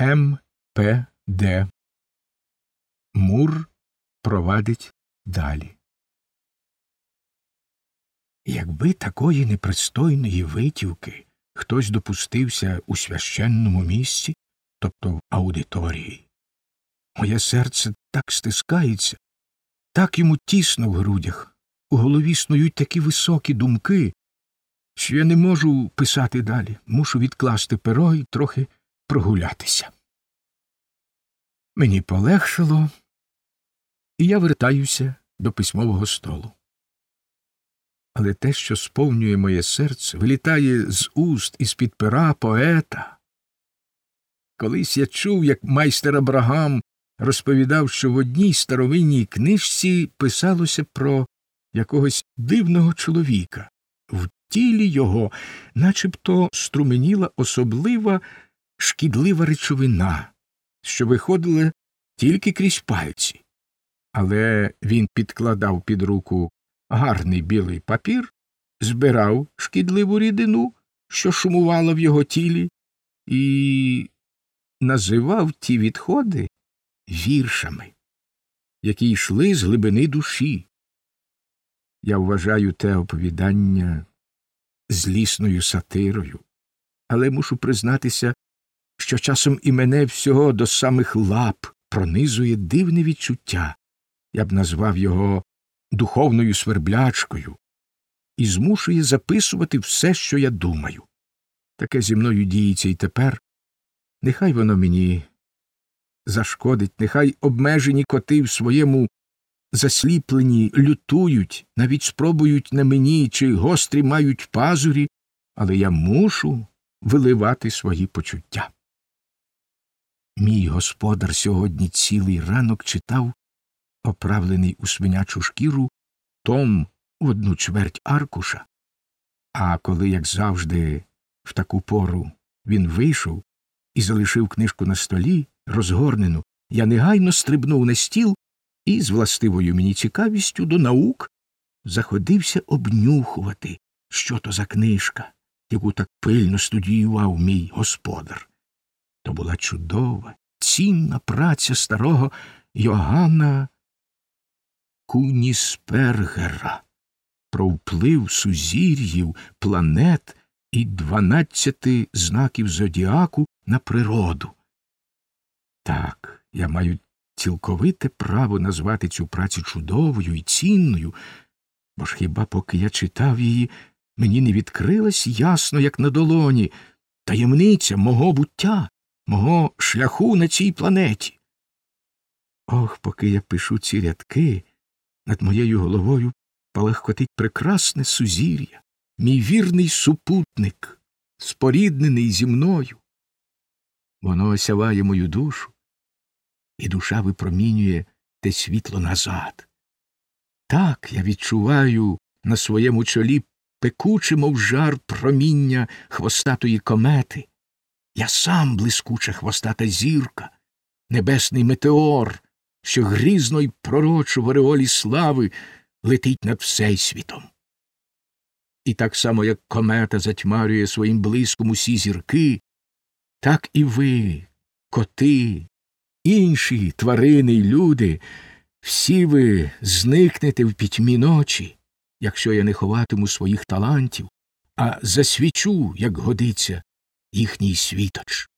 М. П. Д. Мур провадить далі. Якби такої непристойної витівки хтось допустився у священному місці, тобто в аудиторії, моє серце так стискається, так йому тісно в грудях, у голові снують такі високі думки, що я не можу писати далі, мушу відкласти перо і трохи прогулятися. Мені полегшало, і я вертаюся до письмового столу. Але те, що сповнює моє серце, вилітає з уст із під пера поета. Колись я чув, як майстер Абрагам розповідав, що в одній старовинній книжці писалося про якогось дивного чоловіка. В тілі його начебто струменіла особлива шкідлива речовина, що виходила тільки крізь пальці. Але він підкладав під руку гарний білий папір, збирав шкідливу рідину, що шумувала в його тілі, і називав ті відходи віршами, які йшли з глибини душі. Я вважаю те оповідання злісною сатирою, але мушу признатися, що часом і мене всього до самих лап пронизує дивне відчуття, я б назвав його духовною сверблячкою, і змушує записувати все, що я думаю. Таке зі мною діється і тепер. Нехай воно мені зашкодить, нехай обмежені коти в своєму засліпленні лютують, навіть спробують на мені чи гострі мають пазурі, але я мушу виливати свої почуття. Мій господар сьогодні цілий ранок читав, оправлений у свинячу шкіру, том в одну чверть аркуша, а коли, як завжди, в таку пору він вийшов і залишив книжку на столі, розгорнену, я негайно стрибнув на стіл і, з властивою мені цікавістю до наук, заходився обнюхувати, що то за книжка, яку так пильно студіював мій господар. То була чудова, цінна праця старого Йоганна Куніспергера про вплив сузір'їв, планет і дванадцяти знаків зодіаку на природу. Так, я маю цілковите право назвати цю працю чудовою і цінною, бо ж хіба поки я читав її, мені не відкрилась ясно, як на долоні, таємниця мого буття, мого шляху на цій планеті. Ох, поки я пишу ці рядки, над моєю головою палахкотить прекрасне сузір'я, мій вірний супутник, споріднений зі мною. Воно осяває мою душу, і душа випромінює те світло назад. Так я відчуваю на своєму чолі пекуче, мов жар проміння хвостатої комети. Я сам блискуча хвостата зірка, небесний метеор, що грізно й пророчо в ореолі слави летить над всесвітом. І так само, як комета затьмарює своїм блиском усі зірки, так і ви, коти, інші тварини й люди, всі ви зникнете в пітьмі ночі, якщо я не ховатиму своїх талантів, а засвічу, як годиться, їхній світоч.